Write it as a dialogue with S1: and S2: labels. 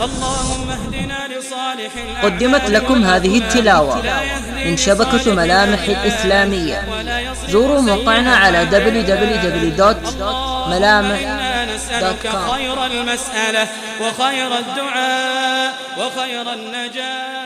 S1: اللهم اهدنا لصالح
S2: قدمت لكم هذه التلاوة من شبكة ملامح الإسلامية. زوروا موقعنا على www.ملامح.com
S1: خير المسألة وخير الدعاء وخير النجاة.